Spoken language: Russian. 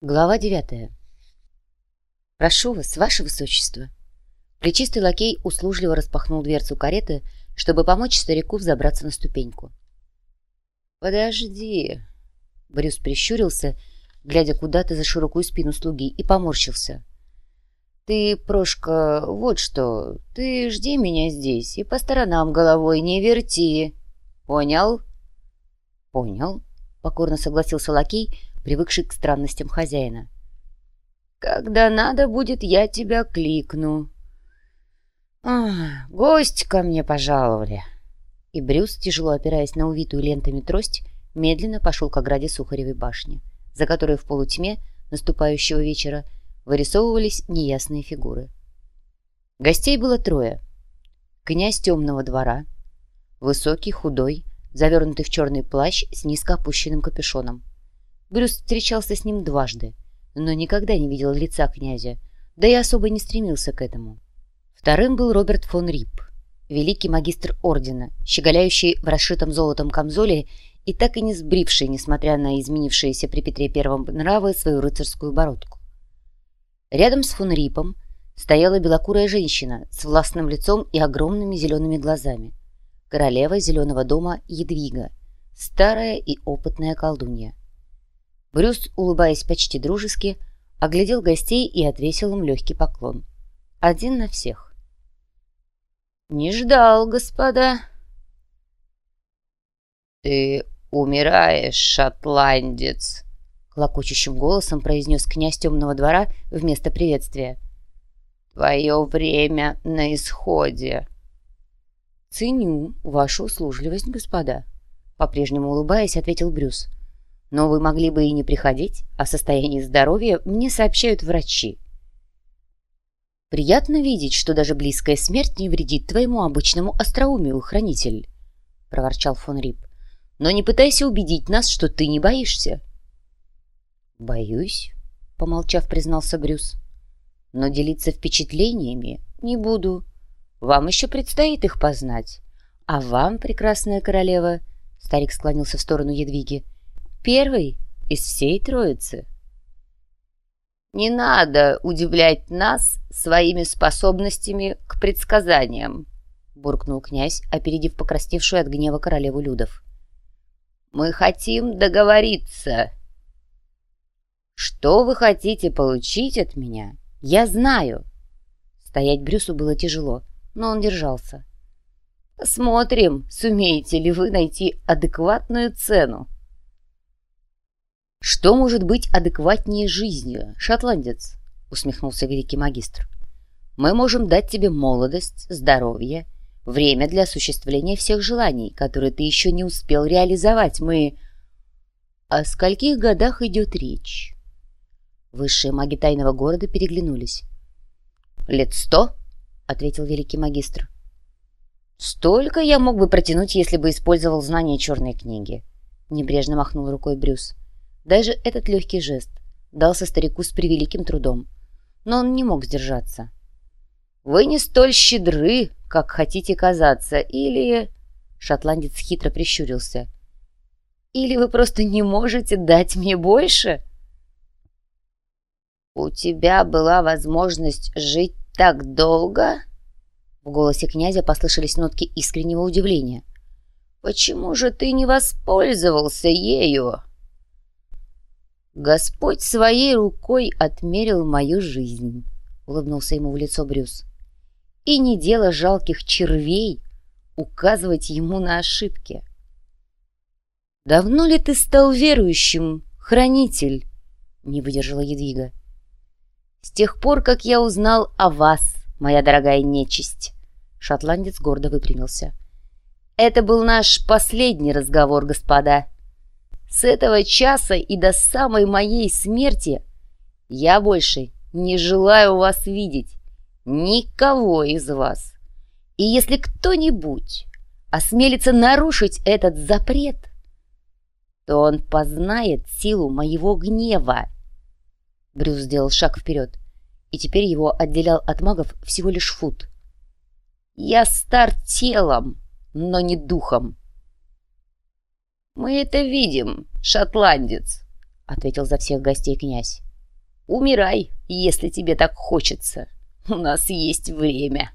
Глава девятая. «Прошу вас, ваше высочество». Плечистый лакей услужливо распахнул дверцу кареты, чтобы помочь старику взобраться на ступеньку. «Подожди!» Брюс прищурился, глядя куда-то за широкую спину слуги, и поморщился. «Ты, Прошка, вот что, ты жди меня здесь и по сторонам головой не верти. Понял?» «Понял», — покорно согласился лакей, — привыкший к странностям хозяина. «Когда надо будет, я тебя кликну». «А, гость ко мне пожаловали». И Брюс, тяжело опираясь на увитую лентами трость, медленно пошел к ограде Сухаревой башни, за которой в полутьме наступающего вечера вырисовывались неясные фигуры. Гостей было трое. Князь темного двора, высокий, худой, завернутый в черный плащ с низко опущенным капюшоном, Брюс встречался с ним дважды, но никогда не видел лица князя, да и особо не стремился к этому. Вторым был Роберт фон Рип, великий магистр ордена, щеголяющий в расшитом золотом камзоле и так и не сбривший, несмотря на изменившиеся при Петре Первом нравы, свою рыцарскую бородку. Рядом с фон Рипом стояла белокурая женщина с властным лицом и огромными зелеными глазами. Королева зеленого дома Едвига, старая и опытная колдунья. Брюс, улыбаясь почти дружески, оглядел гостей и отвесил им легкий поклон. Один на всех. «Не ждал, господа». «Ты умираешь, шотландец», — клокочущим голосом произнес князь темного двора вместо приветствия. «Твое время на исходе». «Ценю вашу услужливость, господа», — по-прежнему улыбаясь, ответил Брюс. Но вы могли бы и не приходить, о состоянии здоровья мне сообщают врачи. Приятно видеть, что даже близкая смерть не вредит твоему обычному остроумию, хранитель, — проворчал фон Рип. Но не пытайся убедить нас, что ты не боишься. Боюсь, — помолчав, признался Брюс. Но делиться впечатлениями не буду. Вам еще предстоит их познать. А вам, прекрасная королева, — старик склонился в сторону Едвиги, — Первый из всей троицы. «Не надо удивлять нас своими способностями к предсказаниям», буркнул князь, опередив покрасневшую от гнева королеву Людов. «Мы хотим договориться». «Что вы хотите получить от меня? Я знаю». Стоять Брюсу было тяжело, но он держался. «Посмотрим, сумеете ли вы найти адекватную цену». «Что может быть адекватнее жизни, шотландец?» — усмехнулся великий магистр. «Мы можем дать тебе молодость, здоровье, время для осуществления всех желаний, которые ты еще не успел реализовать. Мы...» «О скольких годах идет речь?» Высшие маги тайного города переглянулись. «Лет сто?» — ответил великий магистр. «Столько я мог бы протянуть, если бы использовал знания черной книги», — небрежно махнул рукой Брюс. Даже этот легкий жест дался старику с превеликим трудом, но он не мог сдержаться. «Вы не столь щедры, как хотите казаться, или...» Шотландец хитро прищурился. «Или вы просто не можете дать мне больше?» «У тебя была возможность жить так долго?» В голосе князя послышались нотки искреннего удивления. «Почему же ты не воспользовался ею?» «Господь своей рукой отмерил мою жизнь», — улыбнулся ему в лицо Брюс. «И не дело жалких червей указывать ему на ошибки». «Давно ли ты стал верующим, хранитель?» — не выдержала Едвига. «С тех пор, как я узнал о вас, моя дорогая нечисть», — шотландец гордо выпрямился. «Это был наш последний разговор, господа». С этого часа и до самой моей смерти я больше не желаю вас видеть, никого из вас. И если кто-нибудь осмелится нарушить этот запрет, то он познает силу моего гнева. Брюс сделал шаг вперед, и теперь его отделял от магов всего лишь фут. Я стар телом, но не духом. «Мы это видим, шотландец», — ответил за всех гостей князь. Умирай, если тебе так хочется. У нас есть время».